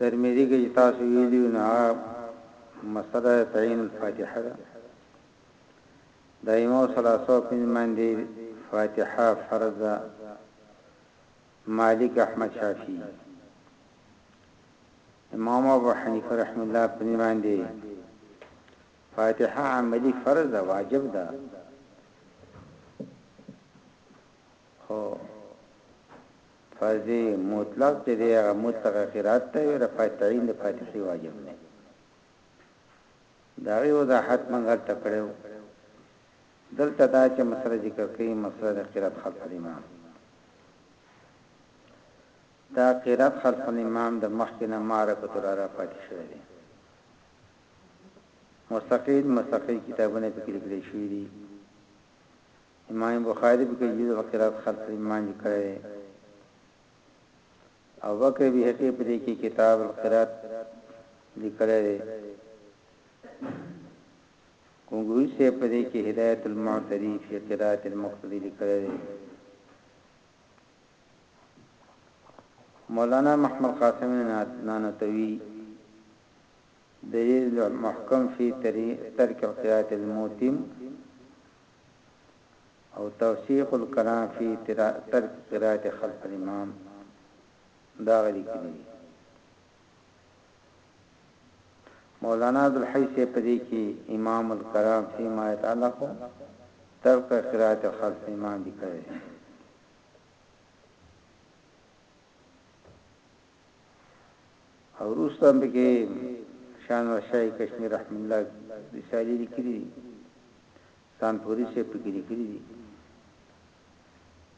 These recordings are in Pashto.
ترمذی که چی تاسو ویلی وی نو هغه مسله د تعین الفاتحه ده د ائمه ثلاثه په نظر باندې فاتحه فرض ده مالک احمد شافعی امام ابو حنیفه رحم الله په نظر باندې فاتحه عملی فرض ده واجب ده خو فرض مطلق چې دی هغه مطلق قرات ته وي رفع تعین د فاتحي واجب نه دا غي وضاحت منګل تکړو دلته دا چې مسله ذکر کوي مسله د قرات خلف الامام دا قرات خلف الامام د مخکنه معرکه تر را پاتې شوی دی مستقیل مستقیل کتابونه په کې لیکل شوی دي امام بخاری په کې جز فقرات خلق ایمان ذکر دی او بکر به کې په دې کې کتاب القرات ذکر دی کنګوی سے په دې کې هدایت المعتدی فی قرات المقتدی ذکر دی مولانا محمد قاسم نانتوی دلیل محکم فی ترک القرات الموتم او توثیق الکلام فی ترک قراءة خلف الامام داغه لیکلی دی مولانا عبدالحی صاحب په دې کې امام الکلام فی ما یتعلق ترک قراءة خلف الامام لیکلی دی او وروسته هم پکې شان ورشای کشمیر رحم الله رسالي لیکلي دي سانپوري سي پکې لیکلي دي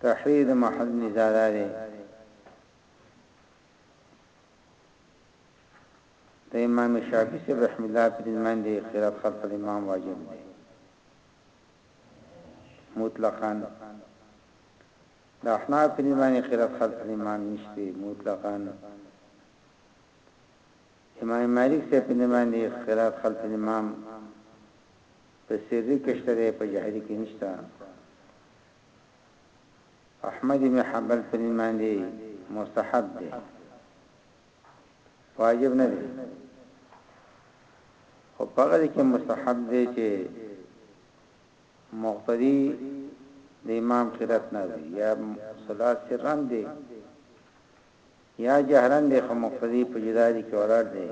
تحریر د محمد نزاده دی د امام شافعي سي رحم الله پر ایمان دی خلاف خلف الامام واجب دی مطلقاً د احناف په دین باندې خیرت خرڅ د امام نشته مطلقاً امام مالک صاحب په دین باندې خیرت خرڅ د امام په سری کې شته په جهری کې نشته احمد بن حنبل په دین باندې مستحب دی واجب نه دی خو په هغه کې مستحب دی چې مقتدي د امام قرات نه اوري يا صلات سرا دي يا جهرا دي خو مقتدي په جداري کې ولاړ دي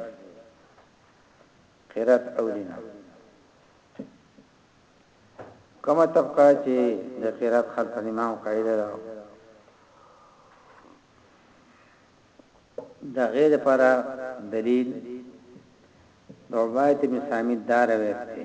قرات اوري نه کومه طبقه چې د قرات خلف امام قاعده ده دا غیر پر دلیل د عبایت بن سامید دار ویته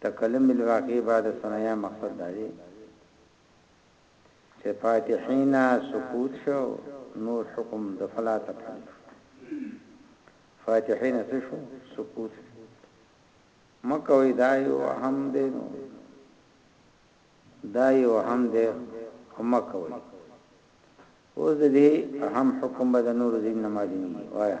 تکلم بالواقعی بعد الثنایا مقصد دا دی چې فاتحی نه سکوت شو نور حکم د فلا تفعل فاتحی نه څه شو سکوت مکه وی دا یو هم دی نو دا یو هم دی هم کوي اوس دې هم حکم به د نور زین نه معلومي وایا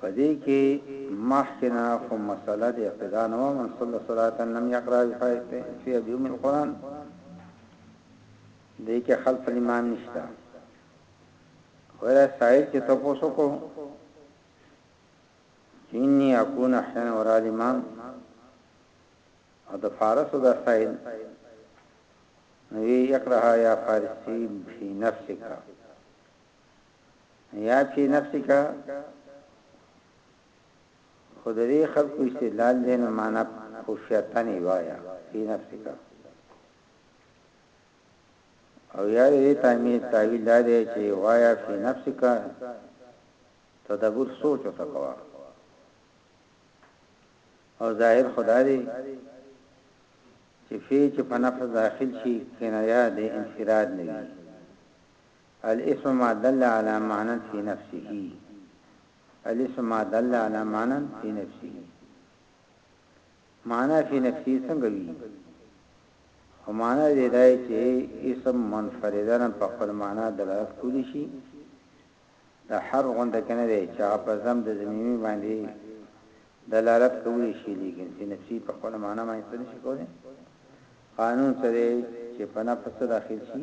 په دې کې مخکې نه خو مسئله د اقتداء نه وه، من صلی صلاة لم یقرأ فیها بأم القرآن، دې کې خلف الامام نشته. ویل سائل چې تپوس وکړو چې انی اکون احیانا وراء الامام او د فارس دا سائل نوی اقرها یا فارسی فی نفسک یا فی نفسک خود دې خلق استدلال دې نه معنا خوشیتنی وایا فی نفسک او یا دې تعمیل تعویل دې چې وایا فی نفسک تدبر سوچ او تقوا او ظاهر خدای دې چې فی چې په نفس داخل شي کنایا دې انفراد نه وي الاسم ما دل علی معنی فی نفسه الاسم ما دل علی معنی فی نفسه معنی فی نفسه څنګه وی خو معنی دې دای چې اسم منفردن په خپل معنی دلالت کولی شي د حرف غوند کنه دی چې په زم د زمینی باندې دلالت کولی شي لیکن فی نفسه په خپل معنی باندې څه نشي کولی قانون سره چې په نفس داخل شي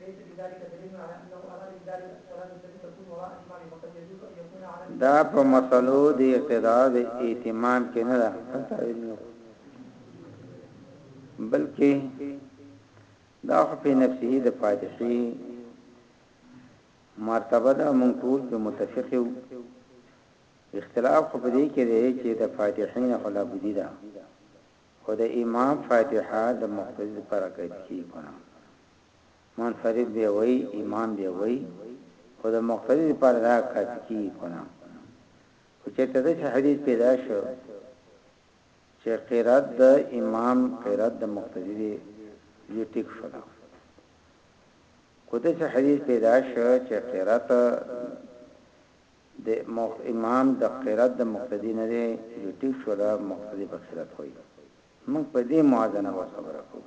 ليس في ذلك دليل على أنه أراد إبدال الصلاة التي تكون وراء الإمام فقد يجوز أن يكون على الإمام دا په مسألو د اقتداء د ائتمام کې نه ده خپل تعویل نه وو بلکې دا خو په نفسه د فاتحي مرتبه ده مونږ ټول په متفق یو اختلاف خو په دې کې دی چې د فاتحي نه خلا بودی ده خو د امام فاتحه د مقتدی پر کېږي کنه منفرد به وای امام به وای خو د مقتدی لپاره دا کافی کی کنه خو چرته د حدیث پیدا شو چې قرات د امام قرات د مقتدی دی یو ټیک شو دا خو د حدیث پیدا شو چې قرات د امام د قرات د مقتدی نه دی یو ټیک شو دا مقتدی په قرات وای موږ په دې موازنه وسره کوو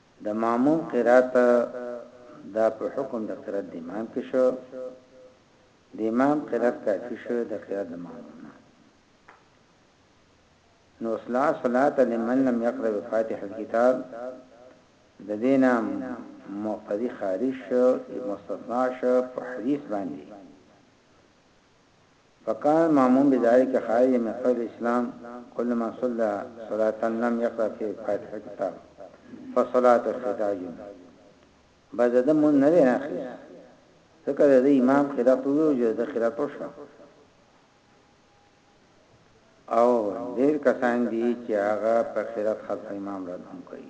د ماموم قرات دا په حکم د قرات د امام کې شو د امام قرات کافي شو د قرات د ماموم نه نو صلا صلات لمن لم يقرأ بفاتح الكتاب د دینا مقتدی خارج شو مستثنا شو په حدیث باندې فقال مامون بذلك خارجا من قول الاسلام كل من صلى صلاة لم يقرأ في فاتح الكتاب فصلاته خداج بس دده مون نه دی اخیست ځکه د امام خلاف وو جو د خلاف وشو او ډیر کسان دي چې هغه په خلاف خلف امام را هم کوي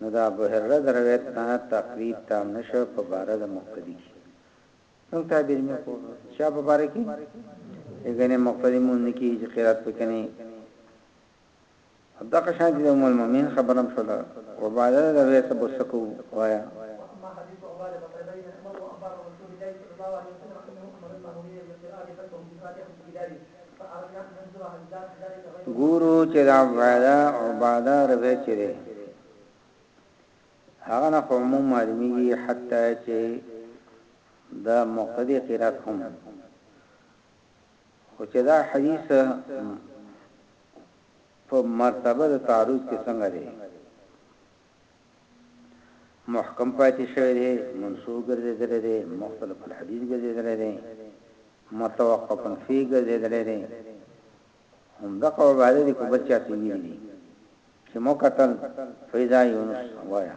نو د ابوهرره د روایت نه تقریب تام نه شو په باره د مقتدی کی څنګه تعبیر می کو چا په باره کی یګنه مقتدی مون نه کی چې قرات پکنی دا قشان دي ام المؤمنین خبرم شول او بعد دا وې سبو سکو وایا ګورو چې دا عباده عباده ربه چې ده هغه نه خو مو معلومیږي حتی چې دا مقتدی قرات هم خو چې دا حدیث په مرتبه د تعرض کې څنګه دی محکم پاتې شوی دی، منسوخ ګرځېدلی دی، مختلف الحدیث ګرځېدلی دی، متوقف فیه ګرځېدلی دی. هم دغه عبارت دې په بل چا کې ویلي دي چې مو کتل فیضا یونس وایه.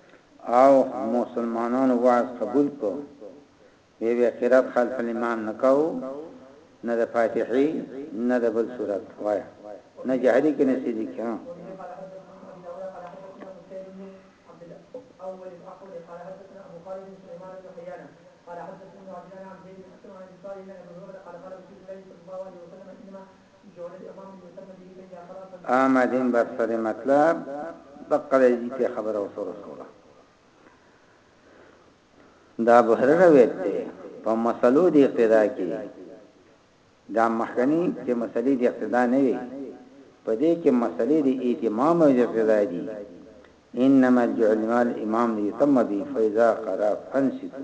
او مسلمانانو وعظ قبول کړو وی به قرات خلف الامام نه کوو نه د فاتحی نه د بل صورت وای نه جهری کې نه سیدی کې اما دین بس په دې مطلب دقل جی په خبره او سره سره دا بهر روایت دی په مسلو دی اقتدا کی دا مخکنی چې مسلې دی اقتدا نه وي په دې کې مسلې دی اهتمام او اقتدا دي انما الجعل مال امام دی تم بي فیضا قرا فنسیتو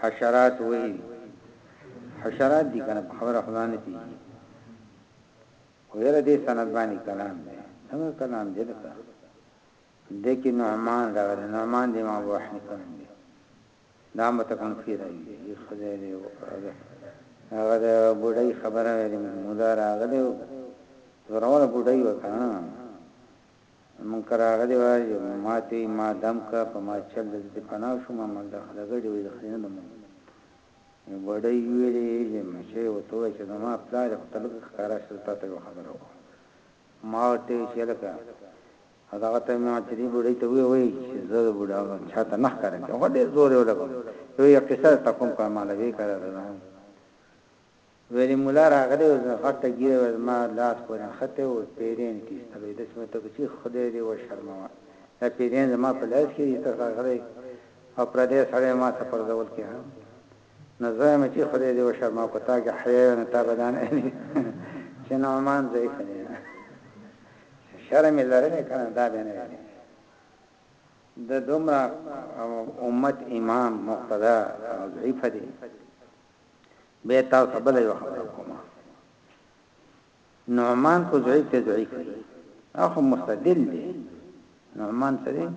حشرات وهی حشرات دی کنه په خبره خدا نه پیږی خو یره دی سند باندې کلام دی څنګه کلام دی لکه دکی نعمان راغلی نعمان دی ما بو حنیفه نوم دی دا متکم فیر ای دی خدای دی وکړه هغه د بډای خبره ویلې مولا راغلی زوراوله بډای وکړه منکر راغلی وه یو مات وی ما دم که په ما چل د دتی پناه شو ما مل د خلګه ډی وی د خلی نه د مونږ یو بډای یو ویلی یی مشری و ته وای چه زما پلار یی خو ته لږ ښکاره شه زه تاته یو خبره کوم ما ورته وی چه لکه او دغه ته ما چه دی بډای ته وی وای چه زه د بډا غم چاته نه ښکاره کوم خو ډیر زور یی ولګوه یو یو قصه درته کوم که مالوی که د ځان ویل ملا راغلی و زما غټه ږیره به زما لاس پورې نښتې وه پیرین کیسته به یې داسې ماته کوله چې خدای دې وشرموه دا پیرین زما په لاس کې ایسته راغلی او پردی سړی به ماته پرځول کې هم نو زه وایم چې خدای دې وشرموه که تا کې حیا وی نو تا به دا نه ویل چې نعمان ضعیف دی شرم یې لرلی که نه دا به نه ویل د دومره امت امام مقتدا ضعیف دی به تاسو ته بل یو خبر کوم نعمان کو ضعیف ته ضعیف اخو مستدل دی نعمان سره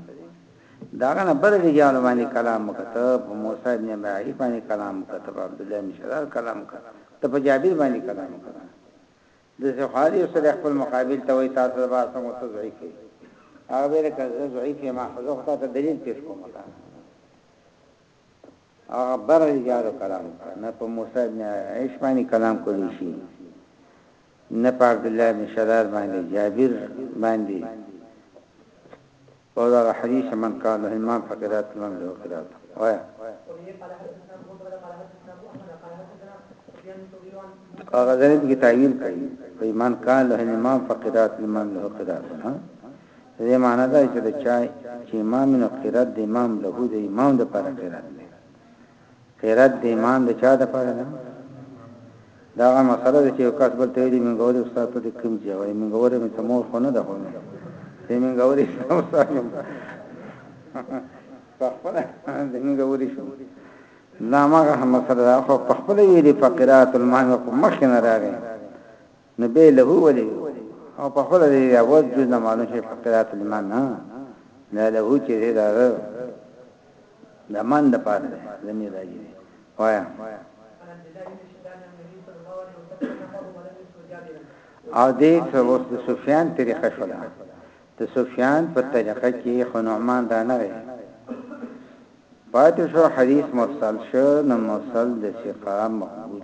داغه نه بل رجال باندې کلام وکړه په موسی ابن ابراهیم باندې کلام وکړه په عبد الله بن شداد کلام وکړه ته په جابر باندې کلام وکړه د زخاری سره خپل مقابل ته وای تاسو به څنګه ته ضعیف یې هغه به کړه ضعیف ما خو ته دلیل پیش کوم هغه بر رجال کلام نه په موسی ابن عائش باندې کلام کولی شي نه په عبد الله بن شداد باندې جابر باندې او دا حدیث من قال امام فقرات امام له قرات وایا هغه ځای کې تعین کوي په ایمان کان له امام فقرات امام له قرات ها د دې معنی دا چې د چا چې امام نو قرات د امام له د امام د پر قرات دی قرات د امام د چا د پر نه دا هغه مسله ده چې یو کس بل ته دی منګوري استاد ته د کوم ځای وایي منګوري مې ته مور خو نه ده خو نه دې منګوري استاد یم په خپل د منګوري شو نامه هغه مسله ده خو په خپل ویلي فقرات المعنی کو مخ نه راغی نو بې له ولي او په خپل دې اول جز نه معلوم شي په قرات لمن نه نه له چې دې دا د من د پاره ده زمي راځي وایا او دې فوس د سفیان طریقه شو ده د سفیان په طریقه کې خنومان دا نه غي پاتې شو حدیث مرسل شو نو مرسل د ثقه مقبول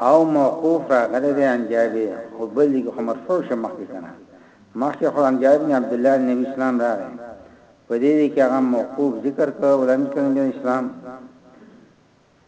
او موقوف راغلی دی عن جابر خو بل دی خو مرفوع شو مخکې کنه مخکې خو عن جابر بن عبد الله نبی اسلام راغی په دې کې هغه موقوف ذکر کړ ولم کنه اسلام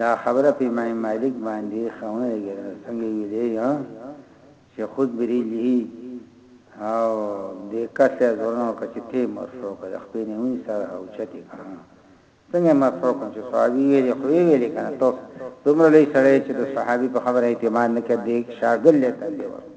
دا خبره په امام مالک باندی ښه ونه لګیده نو څنګه یی ویلی چی خود بریلهی او دی کس ته زورنه وکړه چی ته مرفوع کړه د خپې نه ونی سه او چت یی کړه څنګه مرفوع کړم چی صحابی ویلی خو وی ویلی کنه تو دومره لوی سړی چی د صحابی په خبره اعتماد نه کړی شاګرد له تندی ورکړه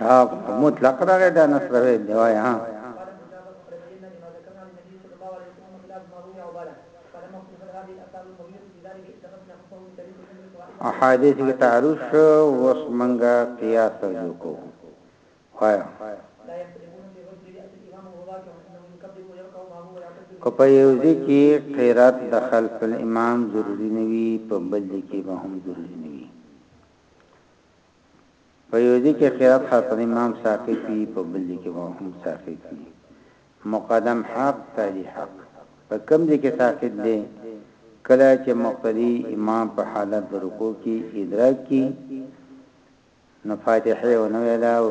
ها مطلق دا غي دا نسره دی وای ها احادیث کې تعرض شو وس منګه قیاس ترجو کو خایا کو په یو ځکه قرات دخل په امام ضروری نوي په بل ځکه به هم ضروری نوي په یوه دي کې قرات خاص امام ساقط وي په بل دي کې به هم ساقط وي مقدم حق تالي حق په کوم دي کې ساقط دی کله چې مقتدي امام په حالت د رکوع کې ادراک کی نو فاتحه ونه ویلا او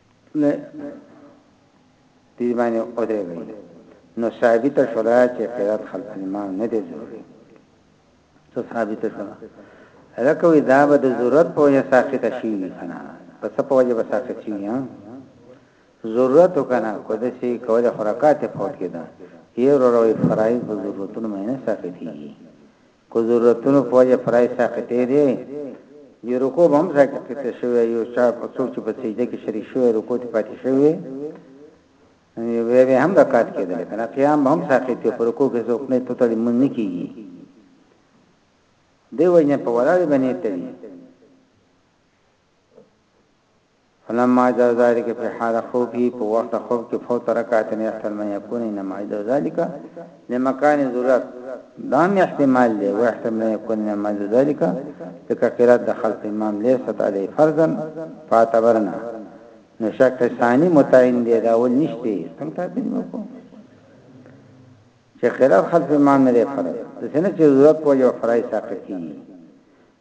نه دې باندې او دې وي نو ثابت شولا چې قرات خلف الامام نه دې ضروري څه ثابت شولا لکه وی دا به د ضرورت په وجه ساقط شي کنه پس په وجه به ساقط شي ها ضرورت وکنه کو د سي کوله حرکت فوت کېده یو وروي فرایض په ضرورتونو مې نه ساقط کیږي خو ضرورتونو په وجه فرایض ساقطې دي یو رکوع به هم ساقط شوی یو چا په څوک چې په سجده کې شریک شوی رکوع ته پاتې شوی وی به هم رکعت کېدل کنه قیام به هم ساقط په رکوع کې څوک نه ته تړي مون نه کیږي دی وجه په ولاړ باندې تړي فلما جاء ذلك في حال خوفه په وخت خوف کې فوت رکعتين يحتل من يكون انما جاء ذلك لمكان ضرورت دا احتمال دی او يحتل من يكون انما جاء ذلك لکه قرات د خلف امام ليست عليه فرضا فاعتبرنا نو شک ثاني متعين دی دا ول نشته څنګه تعبير وکړو چې قرات خلف امام نه فرض د سنه چې ضرورت په یو فرای ساقط کیږي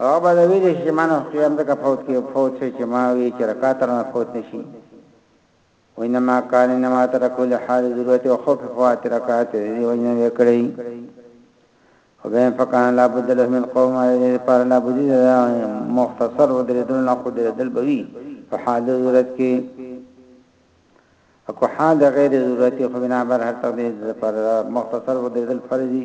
هغه به د ویلې شي ما نو قیام دغه فوت کې فوت شي چې ما وی چې رکعت رانه فوت نشي وینما کان انما ترکو له حال ضرورت او خوف فوات رکعت دی وینه وکړي وبین فکان لا بد له من قوم علی پر لا بد مختصر ودریدل نه خو دریدل بوي په حال ضرورت کې اكو حال غیر ضرورت خو بنا بر هر تقدیر پر مختصر ودریدل فرضي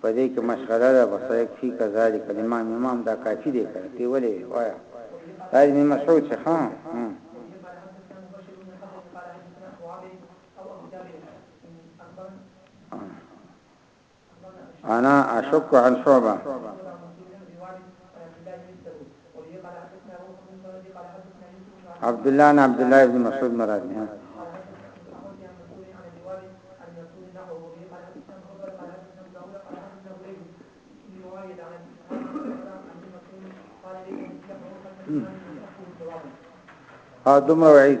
په دې کې مشغله ده بصرک فيک ذالک الامام امام دا کافي دی کنه تی ولې وې وایا دا ابن مسعود څه ها انا اشك عن شعبه عبد الله بن عبد الله بن مسعود مراد نه ها دومره وعید